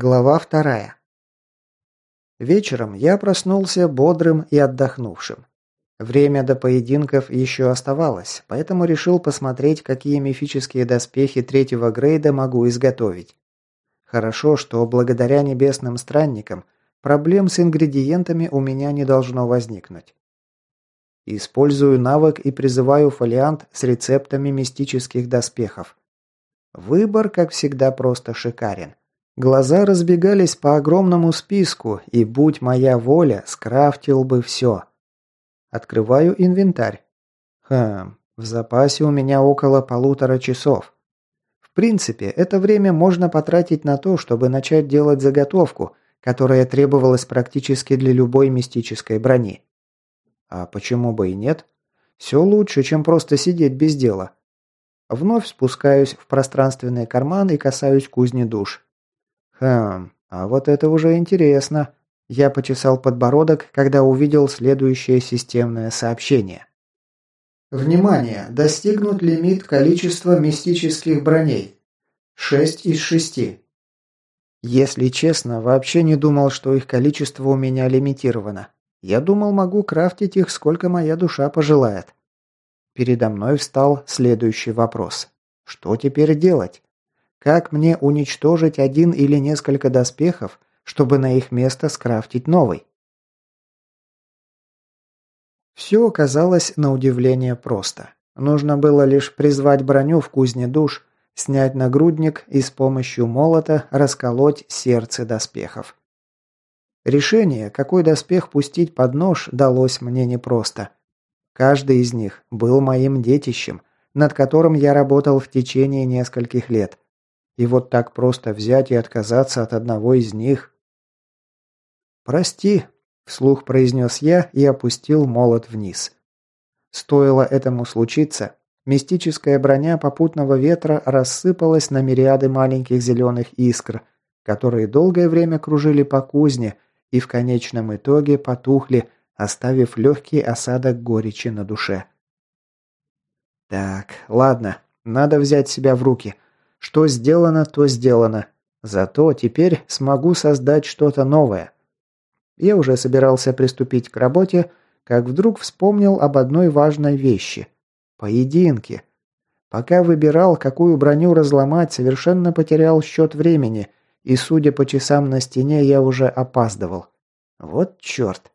Глава вторая. Вечером я проснулся бодрым и отдохнувшим. Время до поединков еще оставалось, поэтому решил посмотреть, какие мифические доспехи третьего грейда могу изготовить. Хорошо, что благодаря небесным странникам проблем с ингредиентами у меня не должно возникнуть. Использую навык и призываю фолиант с рецептами мистических доспехов. Выбор, как всегда, просто шикарен. Глаза разбегались по огромному списку, и, будь моя воля, скрафтил бы все. Открываю инвентарь. Хм, в запасе у меня около полутора часов. В принципе, это время можно потратить на то, чтобы начать делать заготовку, которая требовалась практически для любой мистической брони. А почему бы и нет? Все лучше, чем просто сидеть без дела. Вновь спускаюсь в пространственный карман и касаюсь кузни душ. Хм, а вот это уже интересно. Я почесал подбородок, когда увидел следующее системное сообщение. Внимание! Достигнут лимит количества мистических броней. 6 из 6. Если честно, вообще не думал, что их количество у меня лимитировано. Я думал, могу крафтить их, сколько моя душа пожелает. Передо мной встал следующий вопрос. Что теперь делать? Как мне уничтожить один или несколько доспехов, чтобы на их место скрафтить новый? Все оказалось на удивление просто. Нужно было лишь призвать броню в кузне душ, снять нагрудник и с помощью молота расколоть сердце доспехов. Решение, какой доспех пустить под нож, далось мне непросто. Каждый из них был моим детищем, над которым я работал в течение нескольких лет. И вот так просто взять и отказаться от одного из них... «Прости», – вслух произнес я и опустил молот вниз. Стоило этому случиться, мистическая броня попутного ветра рассыпалась на мириады маленьких зеленых искр, которые долгое время кружили по кузне и в конечном итоге потухли, оставив легкий осадок горечи на душе. «Так, ладно, надо взять себя в руки», – что сделано, то сделано. Зато теперь смогу создать что-то новое. Я уже собирался приступить к работе, как вдруг вспомнил об одной важной вещи – поединке. Пока выбирал, какую броню разломать, совершенно потерял счет времени, и, судя по часам на стене, я уже опаздывал. Вот черт.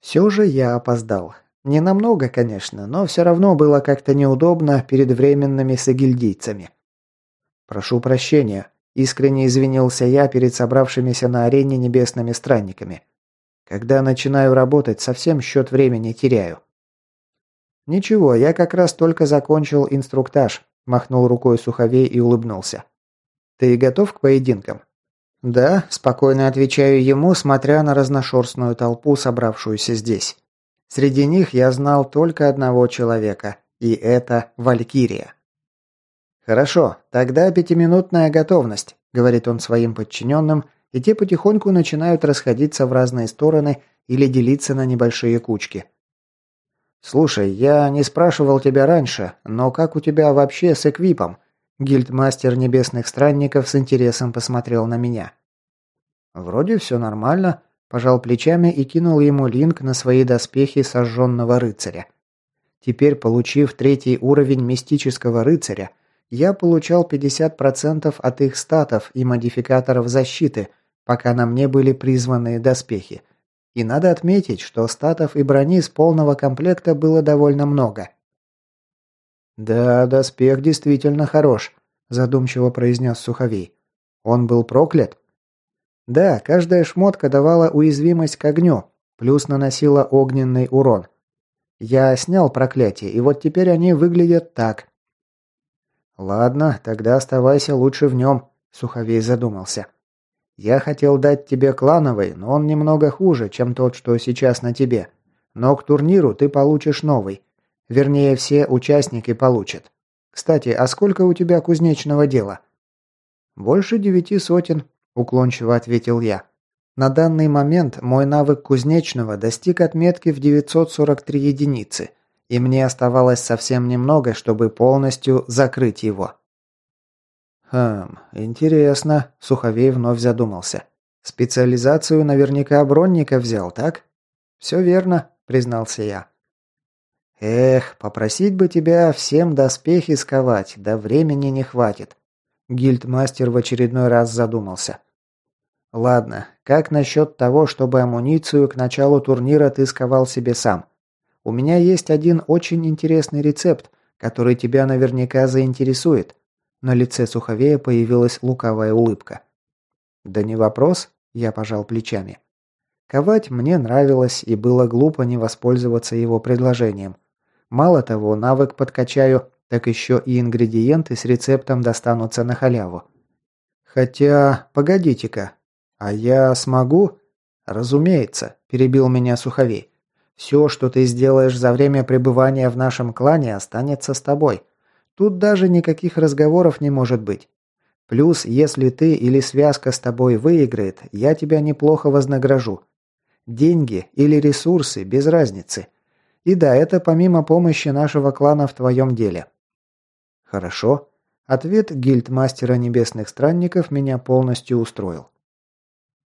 Все же я опоздал. Не намного, конечно, но все равно было как-то неудобно перед временными сагильдийцами. «Прошу прощения», – искренне извинился я перед собравшимися на арене небесными странниками. «Когда начинаю работать, совсем счет времени теряю». «Ничего, я как раз только закончил инструктаж», – махнул рукой Суховей и улыбнулся. «Ты готов к поединкам?» «Да», – спокойно отвечаю ему, смотря на разношерстную толпу, собравшуюся здесь. Среди них я знал только одного человека, и это Валькирия. «Хорошо, тогда пятиминутная готовность», – говорит он своим подчиненным, и те потихоньку начинают расходиться в разные стороны или делиться на небольшие кучки. «Слушай, я не спрашивал тебя раньше, но как у тебя вообще с эквипом?» Гильдмастер Небесных Странников с интересом посмотрел на меня. «Вроде все нормально. Пожал плечами и кинул ему линк на свои доспехи сожженного рыцаря. Теперь, получив третий уровень мистического рыцаря, я получал 50% от их статов и модификаторов защиты, пока на мне были призванные доспехи. И надо отметить, что статов и брони с полного комплекта было довольно много. «Да, доспех действительно хорош», – задумчиво произнес Суховей. «Он был проклят?» Да, каждая шмотка давала уязвимость к огню, плюс наносила огненный урон. Я снял проклятие, и вот теперь они выглядят так. Ладно, тогда оставайся лучше в нем, Суховей задумался. Я хотел дать тебе клановый, но он немного хуже, чем тот, что сейчас на тебе. Но к турниру ты получишь новый. Вернее, все участники получат. Кстати, а сколько у тебя кузнечного дела? Больше девяти сотен, уклончиво ответил я. На данный момент мой навык кузнечного достиг отметки в 943 единицы, и мне оставалось совсем немного, чтобы полностью закрыть его. Хм, интересно. Суховей вновь задумался. Специализацию наверняка бронника взял, так? Все верно, признался я. Эх, попросить бы тебя всем доспехи сковать, да времени не хватит. Гильдмастер в очередной раз задумался. Ладно, как насчет того, чтобы амуницию к началу турнира ты сковал себе сам? У меня есть один очень интересный рецепт, который тебя наверняка заинтересует. На лице Суховея появилась лукавая улыбка. Да не вопрос, я пожал плечами. Ковать мне нравилось, и было глупо не воспользоваться его предложением. Мало того, навык подкачаю, так еще и ингредиенты с рецептом достанутся на халяву. Хотя, погодите-ка, а я смогу? Разумеется, перебил меня Суховей. Все, что ты сделаешь за время пребывания в нашем клане, останется с тобой. Тут даже никаких разговоров не может быть. Плюс, если ты или связка с тобой выиграет, я тебя неплохо вознагражу. Деньги или ресурсы, без разницы. И да, это помимо помощи нашего клана в твоем деле. Хорошо. Ответ гильдмастера небесных странников меня полностью устроил.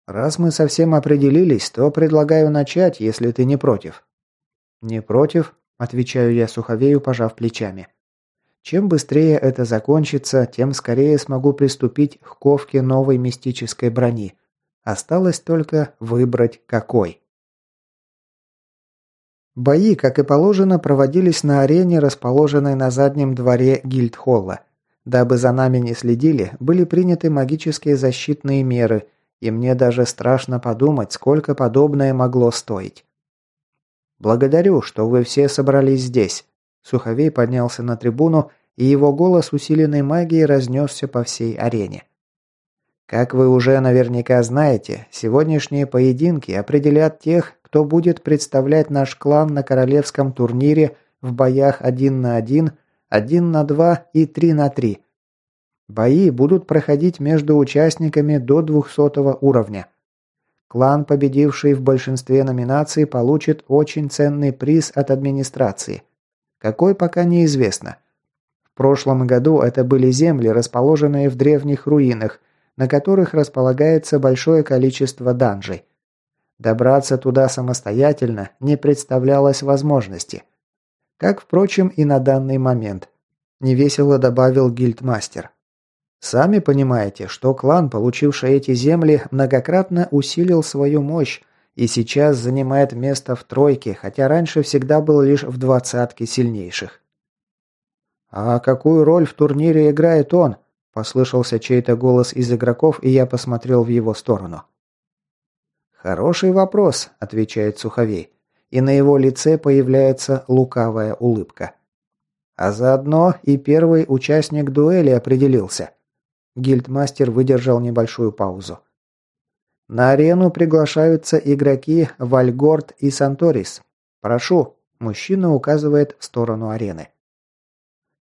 Раз мы совсем определились, то предлагаю начать, если ты не против. Не против, отвечаю я Суховею, пожав плечами. Чем быстрее это закончится, тем скорее смогу приступить к ковке новой мистической брони. Осталось только выбрать какой. Бои, как и положено, проводились на арене, расположенной на заднем дворе гильдхолла. Дабы за нами не следили, были приняты магические защитные меры, и мне даже страшно подумать, сколько подобное могло стоить. «Благодарю, что вы все собрались здесь». Суховей поднялся на трибуну, и его голос усиленной магией разнесся по всей арене. Как вы уже наверняка знаете, сегодняшние поединки определят тех, кто будет представлять наш клан на королевском турнире в боях 1 на 1, 1 на 2 и 3 на 3. Бои будут проходить между участниками до 200 уровня. Клан, победивший в большинстве номинаций, получит очень ценный приз от администрации. Какой пока неизвестно. В прошлом году это были земли, расположенные в древних руинах, на которых располагается большое количество данжей. Добраться туда самостоятельно не представлялось возможности. Как, впрочем, и на данный момент. Невесело добавил гильдмастер. Сами понимаете, что клан, получивший эти земли, многократно усилил свою мощь и сейчас занимает место в тройке, хотя раньше всегда был лишь в двадцатке сильнейших. «А какую роль в турнире играет он?» Послышался чей-то голос из игроков, и я посмотрел в его сторону. «Хороший вопрос», – отвечает Суховей, и на его лице появляется лукавая улыбка. А заодно и первый участник дуэли определился. Гильдмастер выдержал небольшую паузу. На арену приглашаются игроки Вальгорд и Санторис. Прошу, мужчина указывает в сторону арены.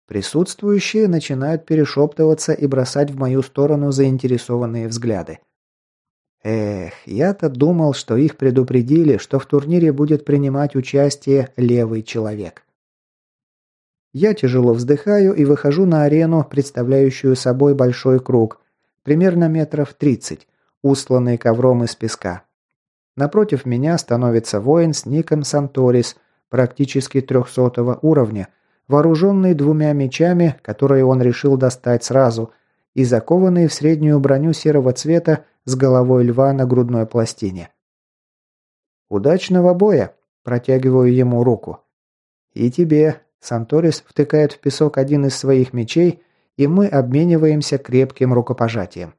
Присутствующие начинают перешептываться и бросать в мою сторону заинтересованные взгляды. Эх, я-то думал, что их предупредили, что в турнире будет принимать участие левый человек. Я тяжело вздыхаю и выхожу на арену, представляющую собой большой круг, примерно метров тридцать, устланный ковром из песка. Напротив меня становится воин с ником Санторис, практически трехсотого уровня – вооруженный двумя мечами, которые он решил достать сразу, и закованный в среднюю броню серого цвета с головой льва на грудной пластине. «Удачного боя!» – протягиваю ему руку. «И тебе!» – Санторис втыкает в песок один из своих мечей, и мы обмениваемся крепким рукопожатием.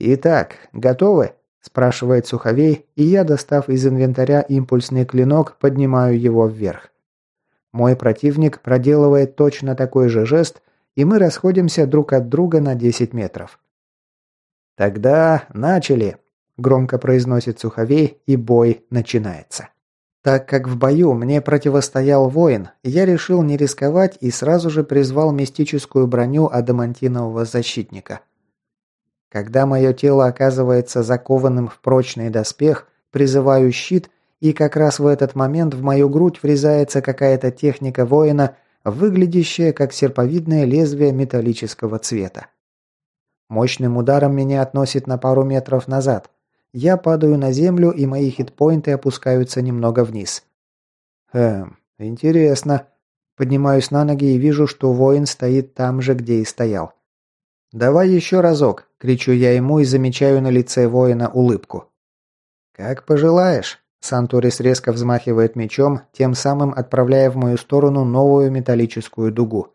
«Итак, готовы?» – спрашивает Суховей, и я, достав из инвентаря импульсный клинок, поднимаю его вверх. Мой противник проделывает точно такой же жест, и мы расходимся друг от друга на 10 метров. «Тогда начали!» – громко произносит Суховей, и бой начинается. Так как в бою мне противостоял воин, я решил не рисковать и сразу же призвал мистическую броню адамантинового защитника. Когда мое тело оказывается закованным в прочный доспех, призываю щит – и как раз в этот момент в мою грудь врезается какая-то техника воина, выглядящее как серповидное лезвие металлического цвета. Мощным ударом меня относит на пару метров назад. Я падаю на землю, и мои хитпоинты опускаются немного вниз. Эм, интересно. Поднимаюсь на ноги и вижу, что воин стоит там же, где и стоял. «Давай еще разок!» – кричу я ему и замечаю на лице воина улыбку. «Как пожелаешь!» – Санторис резко взмахивает мечом, тем самым отправляя в мою сторону новую металлическую дугу.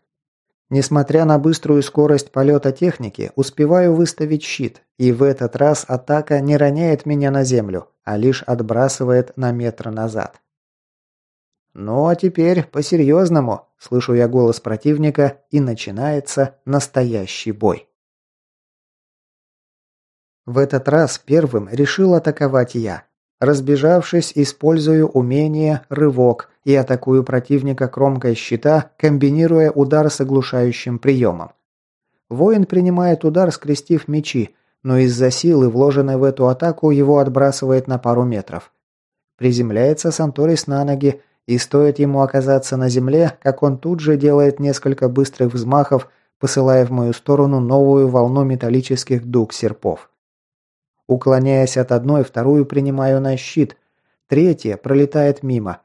Несмотря на быструю скорость полета техники, успеваю выставить щит, и в этот раз атака не роняет меня на землю, а лишь отбрасывает на метр назад. «Ну а теперь по-серьезному», – слышу я голос противника, и начинается настоящий бой. В этот раз первым решил атаковать я. Разбежавшись, использую умение «Рывок» и атакую противника кромкой щита, комбинируя удар с оглушающим приемом. Воин принимает удар, скрестив мечи, но из-за силы, вложенной в эту атаку, его отбрасывает на пару метров. Приземляется Санторис на ноги, и стоит ему оказаться на земле, как он тут же делает несколько быстрых взмахов, посылая в мою сторону новую волну металлических дуг серпов. Уклоняясь от одной, вторую принимаю на щит, третья пролетает мимо.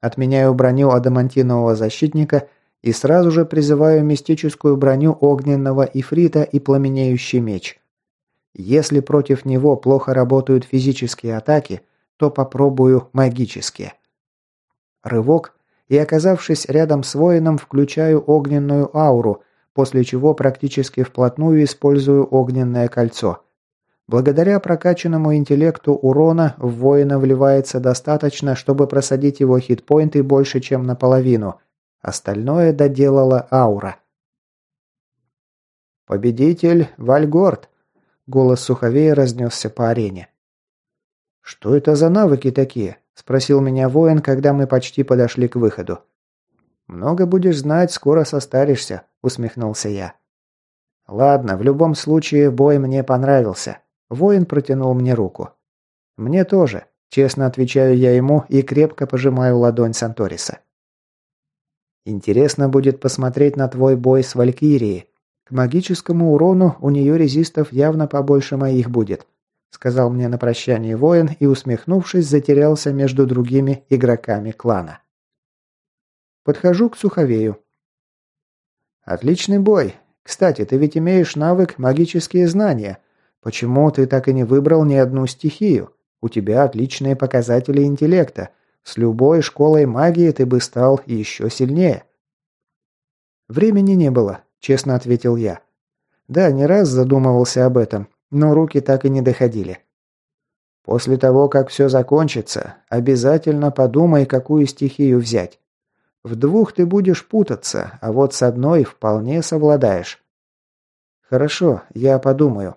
Отменяю броню адамантинового защитника и сразу же призываю мистическую броню огненного ифрита и пламенеющий меч. Если против него плохо работают физические атаки, то попробую магические. Рывок, и оказавшись рядом с воином, включаю огненную ауру, после чего практически вплотную использую огненное кольцо. Благодаря прокачанному интеллекту урона в воина вливается достаточно, чтобы просадить его хитпоинты больше, чем наполовину. Остальное доделала аура. «Победитель Вальгорд!» Голос Суховея разнесся по арене. «Что это за навыки такие?» – спросил меня воин, когда мы почти подошли к выходу. «Много будешь знать, скоро состаришься», – усмехнулся я. «Ладно, в любом случае бой мне понравился. Воин протянул мне руку. «Мне тоже», – честно отвечаю я ему и крепко пожимаю ладонь Санториса. «Интересно будет посмотреть на твой бой с Валькирией. К магическому урону у нее резистов явно побольше моих будет», – сказал мне на прощание воин и, усмехнувшись, затерялся между другими игроками клана. Подхожу к Суховею. «Отличный бой. Кстати, ты ведь имеешь навык магические знания. Почему ты так и не выбрал ни одну стихию? У тебя отличные показатели интеллекта. С любой школой магии ты бы стал еще сильнее. Времени не было, честно ответил я. Да, не раз задумывался об этом, но руки так и не доходили. После того, как все закончится, обязательно подумай, какую стихию взять. В двух ты будешь путаться, а вот с одной вполне совладаешь. Хорошо, я подумаю.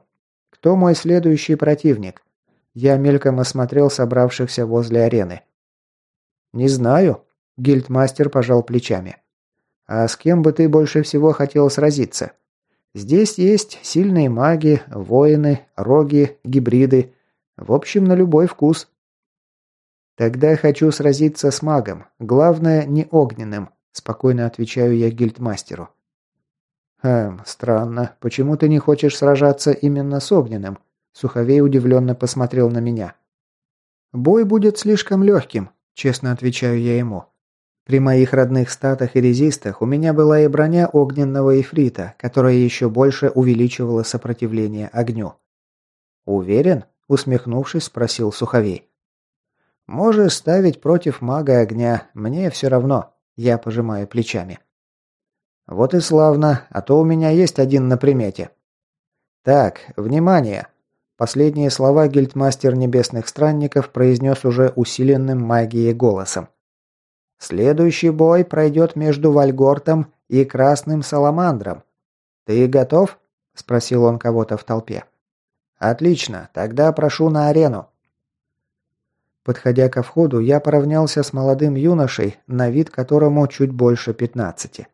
Кто мой следующий противник? Я мельком осмотрел собравшихся возле арены. Не знаю, гильдмастер пожал плечами. А с кем бы ты больше всего хотел сразиться? Здесь есть сильные маги, воины, роги, гибриды. В общем, на любой вкус. Тогда хочу сразиться с магом. Главное, не огненным, спокойно отвечаю я гильдмастеру. «Эм, странно. Почему ты не хочешь сражаться именно с Огненным?» Суховей удивленно посмотрел на меня. «Бой будет слишком легким», – честно отвечаю я ему. При моих родных статах и резистах у меня была и броня огненного эфрита, которая еще больше увеличивала сопротивление огню. «Уверен?» – усмехнувшись, спросил Суховей. «Можешь ставить против мага огня, мне все равно», – я пожимаю плечами. «Вот и славно, а то у меня есть один на примете». «Так, внимание!» Последние слова гильдмастер Небесных Странников произнес уже усиленным магией голосом. «Следующий бой пройдет между Вальгортом и Красным Саламандром. Ты готов?» – спросил он кого-то в толпе. «Отлично, тогда прошу на арену». Подходя ко входу, я поравнялся с молодым юношей, на вид которому чуть больше пятнадцати.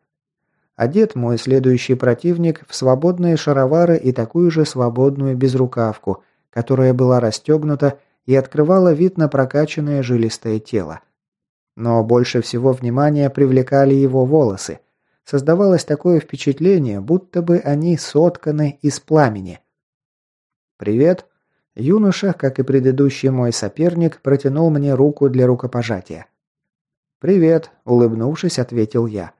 Одет мой следующий противник в свободные шаровары и такую же свободную безрукавку, которая была расстегнута и открывала вид на прокачанное жилистое тело. Но больше всего внимания привлекали его волосы, Создавалось такое впечатление, будто бы они сотканы из пламени. «Привет!» Юноша, как и предыдущий мой соперник, протянул мне руку для рукопожатия. «Привет», — улыбнувшись, ответил я.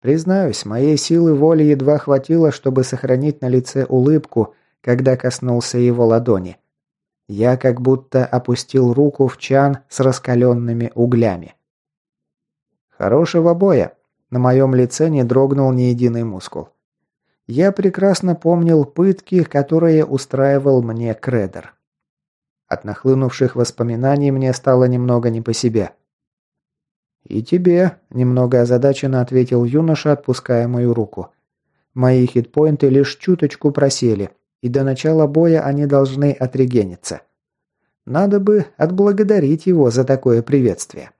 Признаюсь, моей силы воли едва хватило, чтобы сохранить на лице улыбку, когда коснулся его ладони. Я как будто опустил руку в чан с раскаленными углями. «Хорошего боя!» На моем лице не дрогнул ни единый мускул. Я прекрасно помнил пытки, которые устраивал мне Кредер. От нахлынувших воспоминаний мне стало немного не по себе. «И тебе», – немного озадаченно ответил юноша, отпуская мою руку. «Мои хитпоинты лишь чуточку просели, и до начала боя они должны отрегениться. Надо бы отблагодарить его за такое приветствие».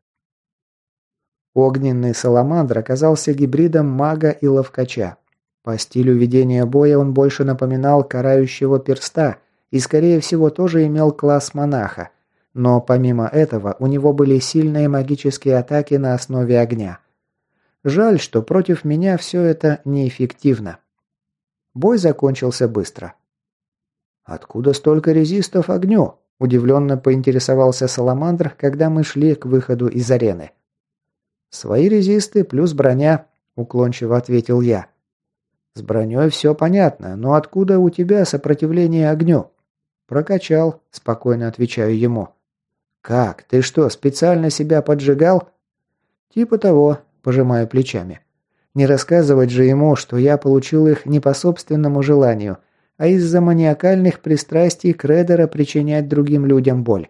Огненный саламандр оказался гибридом мага и ловкача. По стилю ведения боя он больше напоминал карающего перста и, скорее всего, тоже имел класс монаха – но помимо этого у него были сильные магические атаки на основе огня. Жаль, что против меня все это неэффективно. Бой закончился быстро. «Откуда столько резистов огню?» – удивленно поинтересовался Саламандр, когда мы шли к выходу из арены. «Свои резисты плюс броня», – уклончиво ответил я. «С броней все понятно, но откуда у тебя сопротивление огню?» «Прокачал», – спокойно отвечаю ему. «Как? Ты что, специально себя поджигал?» «Типа того», – пожимаю плечами. «Не рассказывать же ему, что я получил их не по собственному желанию, а из-за маниакальных пристрастий Кредера причинять другим людям боль».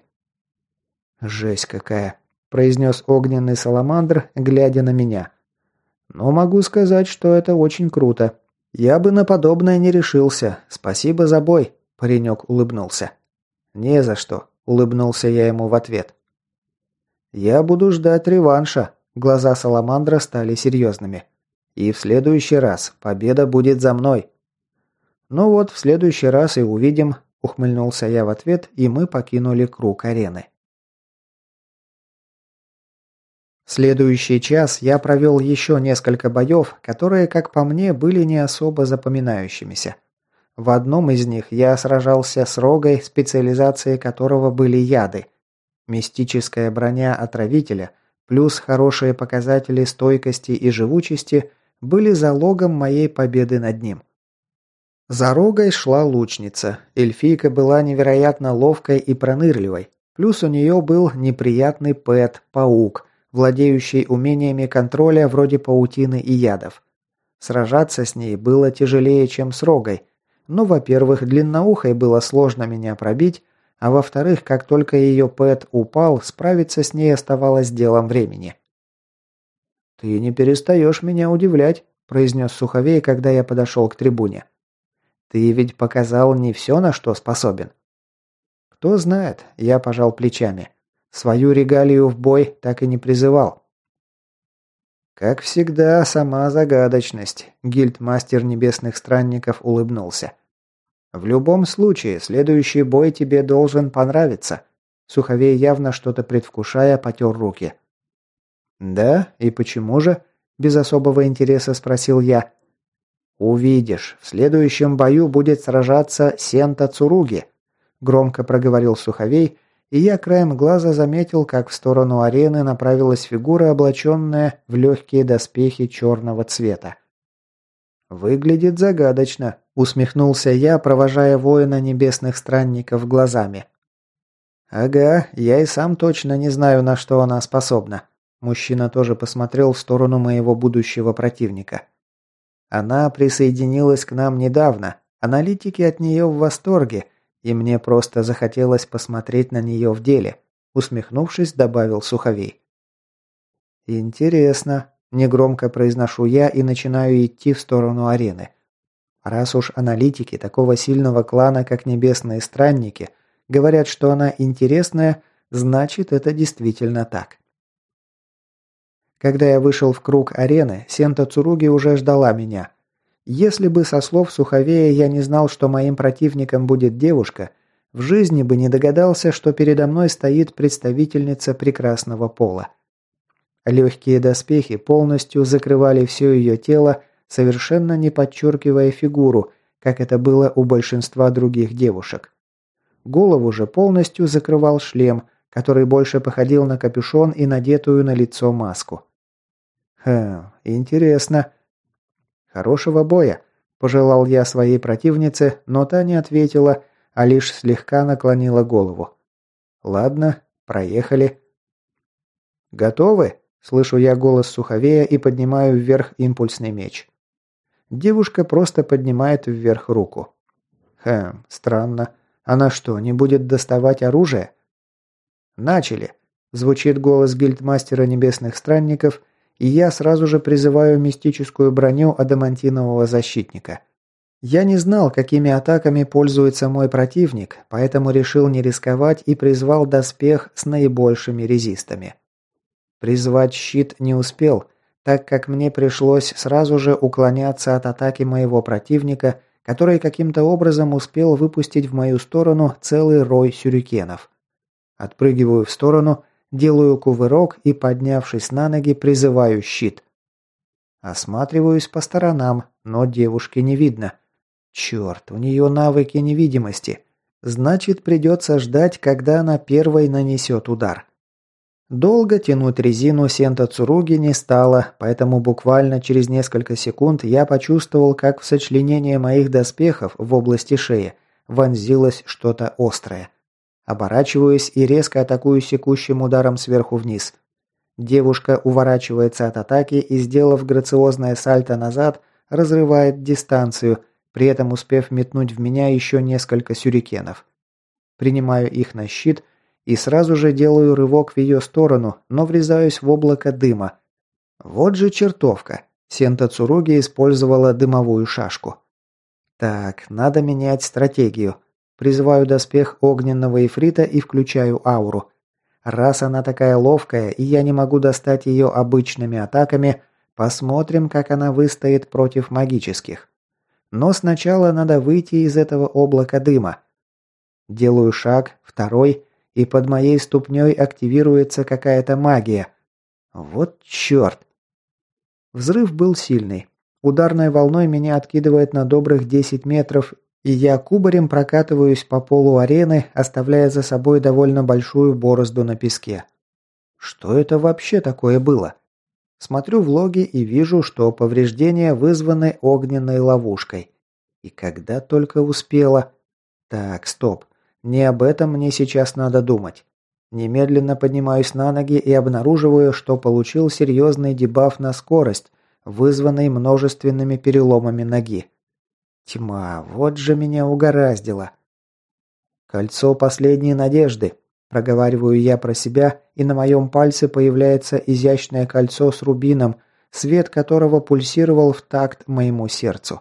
«Жесть какая», – произнес огненный саламандр, глядя на меня. «Но могу сказать, что это очень круто. Я бы на подобное не решился. Спасибо за бой», – паренек улыбнулся. «Не за что», улыбнулся я ему в ответ. Я буду ждать реванша. Глаза Саламандра стали серьезными. И в следующий раз победа будет за мной. Ну вот, в следующий раз и увидим, ухмыльнулся я в ответ, и мы покинули круг арены. Следующий час я провел еще несколько боев, которые, как по мне, были не особо запоминающимися. В одном из них я сражался с рогой, специализацией которого были яды. Мистическая броня отравителя плюс хорошие показатели стойкости и живучести были залогом моей победы над ним. За рогой шла лучница. Эльфийка была невероятно ловкой и пронырливой. Плюс у нее был неприятный пэт, паук, владеющий умениями контроля вроде паутины и ядов. Сражаться с ней было тяжелее, чем с рогой, ну, во-первых, длинноухой было сложно меня пробить, а во-вторых, как только ее Пэт упал, справиться с ней оставалось делом времени. «Ты не перестаешь меня удивлять», – произнес Суховей, когда я подошел к трибуне. «Ты ведь показал не все, на что способен». «Кто знает», – я пожал плечами. «Свою регалию в бой так и не призывал». «Как всегда, сама загадочность», – гильдмастер небесных странников улыбнулся. «В любом случае, следующий бой тебе должен понравиться». Суховей, явно что-то предвкушая, потер руки. «Да? И почему же?» – без особого интереса спросил я. «Увидишь. В следующем бою будет сражаться Сента Цуруги», – громко проговорил Суховей, и я краем глаза заметил, как в сторону арены направилась фигура, облаченная в легкие доспехи черного цвета. «Выглядит загадочно», – усмехнулся я, провожая воина небесных странников глазами. «Ага, я и сам точно не знаю, на что она способна». Мужчина тоже посмотрел в сторону моего будущего противника. «Она присоединилась к нам недавно. Аналитики от нее в восторге, и мне просто захотелось посмотреть на нее в деле», усмехнувшись, добавил Суховей. «Интересно», – негромко произношу я и начинаю идти в сторону арены. Раз уж аналитики такого сильного клана, как Небесные Странники, говорят, что она интересная, значит это действительно так. Когда я вышел в круг арены, Сента Цуруги уже ждала меня – если бы со слов Суховея я не знал, что моим противником будет девушка, в жизни бы не догадался, что передо мной стоит представительница прекрасного пола. Легкие доспехи полностью закрывали все ее тело, совершенно не подчеркивая фигуру, как это было у большинства других девушек. Голову же полностью закрывал шлем, который больше походил на капюшон и надетую на лицо маску. Хм, интересно. Хорошего боя, пожелал я своей противнице, но та не ответила, а лишь слегка наклонила голову. Ладно, проехали. Готовы? Слышу я голос Суховея и поднимаю вверх импульсный меч. Девушка просто поднимает вверх руку. Хм, странно. Она что, не будет доставать оружие? Начали. Звучит голос гильдмастера небесных странников, и я сразу же призываю мистическую броню адамантинового защитника. Я не знал, какими атаками пользуется мой противник, поэтому решил не рисковать и призвал доспех с наибольшими резистами. Призвать щит не успел, так как мне пришлось сразу же уклоняться от атаки моего противника, который каким-то образом успел выпустить в мою сторону целый рой сюрикенов. Отпрыгиваю в сторону, делаю кувырок и, поднявшись на ноги, призываю щит. Осматриваюсь по сторонам, но девушки не видно. Черт, у нее навыки невидимости. Значит, придется ждать, когда она первой нанесет удар. Долго тянуть резину Сента Цуруги не стало, поэтому буквально через несколько секунд я почувствовал, как в сочленении моих доспехов в области шеи вонзилось что-то острое. Оборачиваюсь и резко атакую секущим ударом сверху вниз. Девушка уворачивается от атаки и, сделав грациозное сальто назад, разрывает дистанцию, при этом успев метнуть в меня еще несколько сюрикенов. Принимаю их на щит и сразу же делаю рывок в ее сторону, но врезаюсь в облако дыма. Вот же чертовка. Сента Цуруги использовала дымовую шашку. Так, надо менять стратегию. Призываю доспех огненного эфрита и включаю ауру. Раз она такая ловкая, и я не могу достать ее обычными атаками, посмотрим, как она выстоит против магических. Но сначала надо выйти из этого облака дыма. Делаю шаг, второй, и под моей ступней активируется какая-то магия. Вот черт! Взрыв был сильный. Ударной волной меня откидывает на добрых 10 метров, и я кубарем прокатываюсь по полу арены, оставляя за собой довольно большую борозду на песке. Что это вообще такое было? Смотрю в логи и вижу, что повреждения вызваны огненной ловушкой. И когда только успела... Так, стоп. Не об этом мне сейчас надо думать. Немедленно поднимаюсь на ноги и обнаруживаю, что получил серьезный дебаф на скорость, вызванный множественными переломами ноги. Тьма, вот же меня угораздило. Кольцо последней надежды. Проговариваю я про себя, и на моем пальце появляется изящное кольцо с рубином, свет которого пульсировал в такт моему сердцу.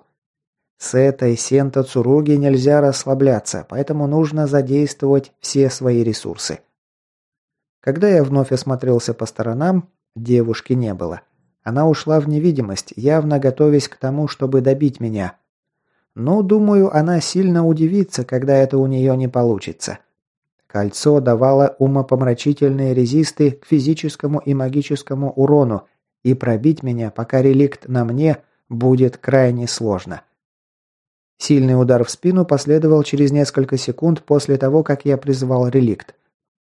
С этой Сента Цуруги нельзя расслабляться, поэтому нужно задействовать все свои ресурсы. Когда я вновь осмотрелся по сторонам, девушки не было. Она ушла в невидимость, явно готовясь к тому, чтобы добить меня. Но, думаю, она сильно удивится, когда это у нее не получится. Кольцо давало умопомрачительные резисты к физическому и магическому урону, и пробить меня, пока реликт на мне, будет крайне сложно. Сильный удар в спину последовал через несколько секунд после того, как я призвал реликт.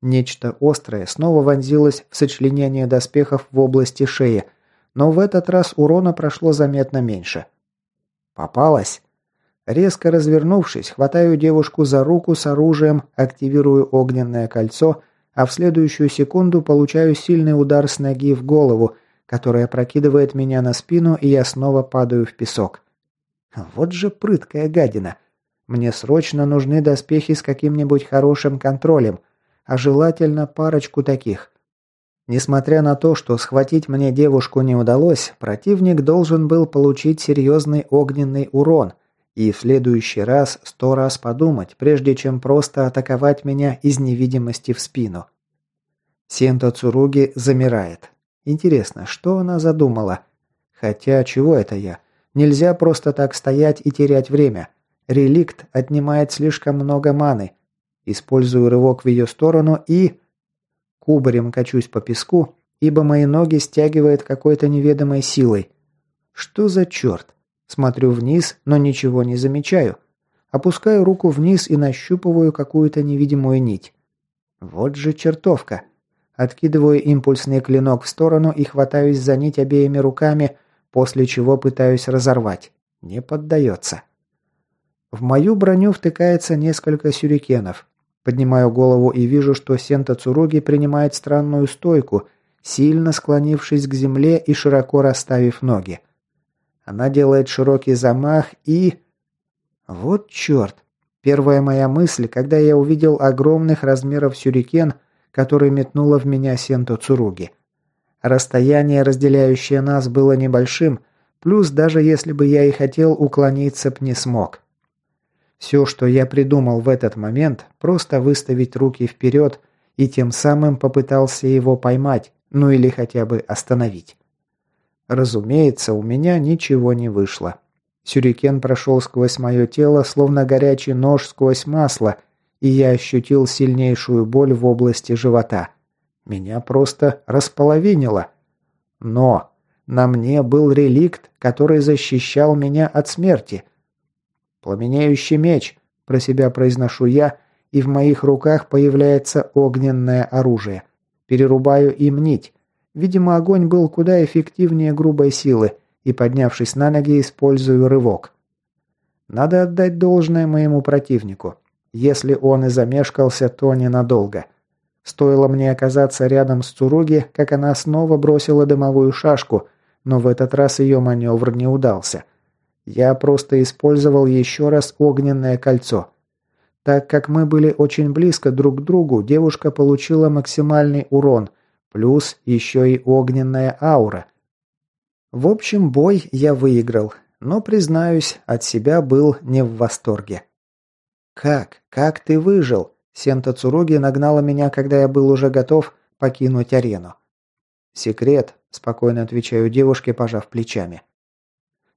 Нечто острое снова вонзилось в сочленение доспехов в области шеи, но в этот раз урона прошло заметно меньше. Попалась. Резко развернувшись, хватаю девушку за руку с оружием, активирую огненное кольцо, а в следующую секунду получаю сильный удар с ноги в голову, которая прокидывает меня на спину, и я снова падаю в песок. Вот же прыткая гадина. Мне срочно нужны доспехи с каким-нибудь хорошим контролем, а желательно парочку таких. Несмотря на то, что схватить мне девушку не удалось, противник должен был получить серьезный огненный урон и в следующий раз сто раз подумать, прежде чем просто атаковать меня из невидимости в спину. Сента Цуруги замирает. Интересно, что она задумала? Хотя, чего это я? Нельзя просто так стоять и терять время. Реликт отнимает слишком много маны. Использую рывок в ее сторону и... Кубарем качусь по песку, ибо мои ноги стягивает какой-то неведомой силой. Что за черт? Смотрю вниз, но ничего не замечаю. Опускаю руку вниз и нащупываю какую-то невидимую нить. Вот же чертовка. Откидываю импульсный клинок в сторону и хватаюсь за нить обеими руками, после чего пытаюсь разорвать. Не поддается. В мою броню втыкается несколько сюрикенов. Поднимаю голову и вижу, что Сента Цуруги принимает странную стойку, сильно склонившись к земле и широко расставив ноги. Она делает широкий замах и... Вот черт! Первая моя мысль, когда я увидел огромных размеров сюрикен, который метнула в меня Сенто Цуруги. Расстояние, разделяющее нас, было небольшим, плюс даже если бы я и хотел уклониться б не смог. Все, что я придумал в этот момент, просто выставить руки вперед и тем самым попытался его поймать, ну или хотя бы остановить. Разумеется, у меня ничего не вышло. Сюрикен прошел сквозь мое тело, словно горячий нож сквозь масло, и я ощутил сильнейшую боль в области живота. Меня просто располовинило. Но на мне был реликт, который защищал меня от смерти. «Пламенеющий меч», – про себя произношу я, и в моих руках появляется огненное оружие. Перерубаю им нить. Видимо, огонь был куда эффективнее грубой силы, и, поднявшись на ноги, использую рывок. Надо отдать должное моему противнику. Если он и замешкался, то ненадолго. Стоило мне оказаться рядом с Цуруги, как она снова бросила дымовую шашку, но в этот раз ее маневр не удался. Я просто использовал еще раз огненное кольцо. Так как мы были очень близко друг к другу, девушка получила максимальный урон, плюс еще и огненная аура. В общем, бой я выиграл, но, признаюсь, от себя был не в восторге. «Как? Как ты выжил?» Сента Цуруги нагнала меня, когда я был уже готов покинуть арену. «Секрет», – спокойно отвечаю девушке, пожав плечами.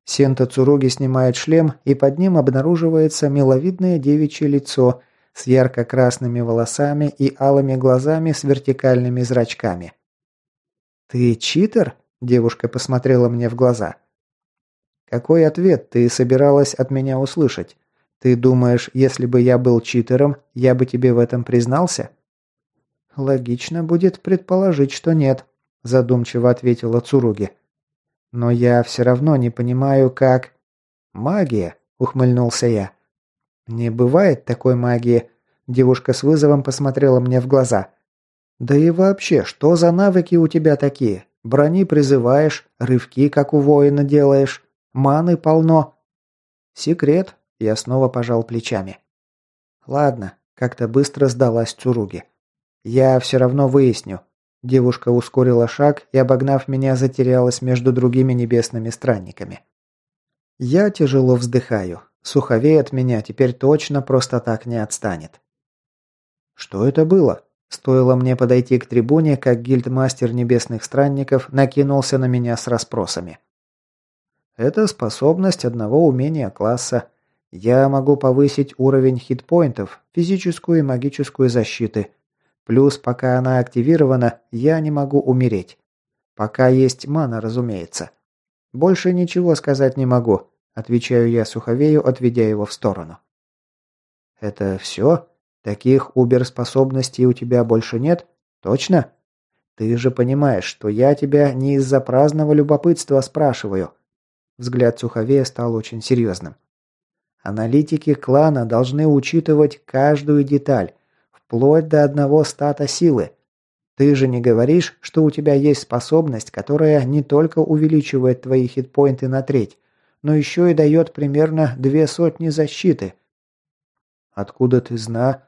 Сента Цуруги снимает шлем, и под ним обнаруживается миловидное девичье лицо с ярко-красными волосами и алыми глазами с вертикальными зрачками. «Ты читер?» – девушка посмотрела мне в глаза. «Какой ответ ты собиралась от меня услышать? Ты думаешь, если бы я был читером, я бы тебе в этом признался?» «Логично будет предположить, что нет», – задумчиво ответила Цуруги. Но я все равно не понимаю, как... Магия, ухмыльнулся я. Не бывает такой магии. Девушка с вызовом посмотрела мне в глаза. Да и вообще, что за навыки у тебя такие? Брони призываешь, рывки, как у воина, делаешь. Маны полно. Секрет. Я снова пожал плечами. Ладно, как-то быстро сдалась Цуруги. Я все равно выясню, Девушка ускорила шаг и, обогнав меня, затерялась между другими небесными странниками. Я тяжело вздыхаю. Суховей от меня теперь точно просто так не отстанет. Что это было? Стоило мне подойти к трибуне, как гильдмастер небесных странников накинулся на меня с расспросами. Это способность одного умения класса. Я могу повысить уровень хитпоинтов, физическую и магическую защиты – Плюс, пока она активирована, я не могу умереть. Пока есть мана, разумеется. Больше ничего сказать не могу, отвечаю я Суховею, отведя его в сторону. Это все? Таких убер-способностей у тебя больше нет? Точно? Ты же понимаешь, что я тебя не из-за праздного любопытства спрашиваю. Взгляд Суховея стал очень серьезным. Аналитики клана должны учитывать каждую деталь, Вплоть до одного стата силы. Ты же не говоришь, что у тебя есть способность, которая не только увеличивает твои хитпоинты на треть, но еще и дает примерно две сотни защиты. Откуда ты зна?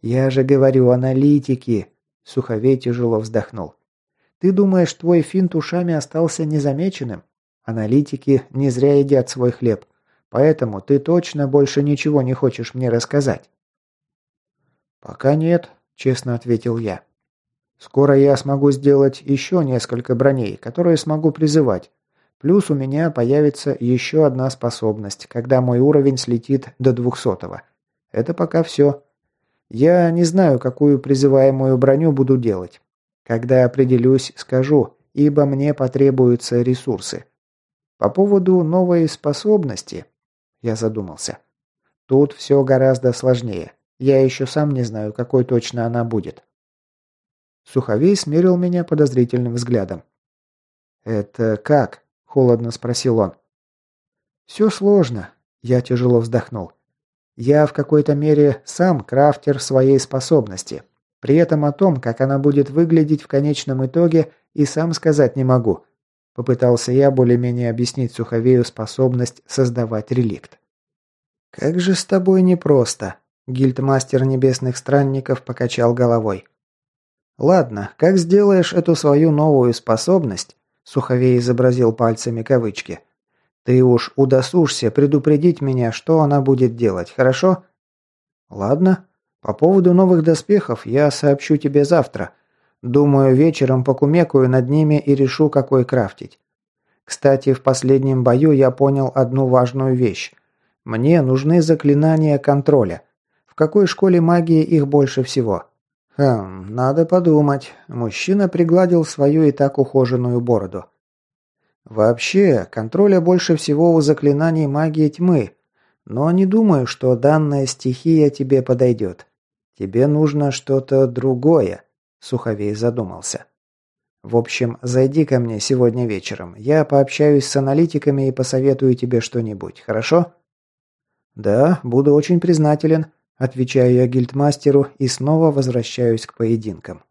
Я же говорю, аналитики. Суховей тяжело вздохнул. Ты думаешь, твой финт ушами остался незамеченным? Аналитики не зря едят свой хлеб. Поэтому ты точно больше ничего не хочешь мне рассказать. «Пока нет», – честно ответил я. «Скоро я смогу сделать еще несколько броней, которые смогу призывать. Плюс у меня появится еще одна способность, когда мой уровень слетит до двухсотого. Это пока все. Я не знаю, какую призываемую броню буду делать. Когда определюсь, скажу, ибо мне потребуются ресурсы. По поводу новой способности, я задумался. Тут все гораздо сложнее. Я еще сам не знаю, какой точно она будет. Суховей смерил меня подозрительным взглядом. «Это как?» – холодно спросил он. «Все сложно», – я тяжело вздохнул. «Я в какой-то мере сам крафтер своей способности. При этом о том, как она будет выглядеть в конечном итоге, и сам сказать не могу. Попытался я более-менее объяснить Суховею способность создавать реликт. «Как же с тобой непросто», – гильдмастер небесных странников покачал головой. «Ладно, как сделаешь эту свою новую способность?» – Суховей изобразил пальцами кавычки. «Ты уж удосужься предупредить меня, что она будет делать, хорошо?» «Ладно. По поводу новых доспехов я сообщу тебе завтра. Думаю, вечером покумекаю над ними и решу, какой крафтить. Кстати, в последнем бою я понял одну важную вещь. Мне нужны заклинания контроля. В какой школе магии их больше всего? Хм, надо подумать. Мужчина пригладил свою и так ухоженную бороду. Вообще, контроля больше всего у заклинаний магии тьмы. Но не думаю, что данная стихия тебе подойдет. Тебе нужно что-то другое. Суховей задумался. «В общем, зайди ко мне сегодня вечером. Я пообщаюсь с аналитиками и посоветую тебе что-нибудь, хорошо?» «Да, буду очень признателен», – отвечаю я гильдмастеру и снова возвращаюсь к поединкам.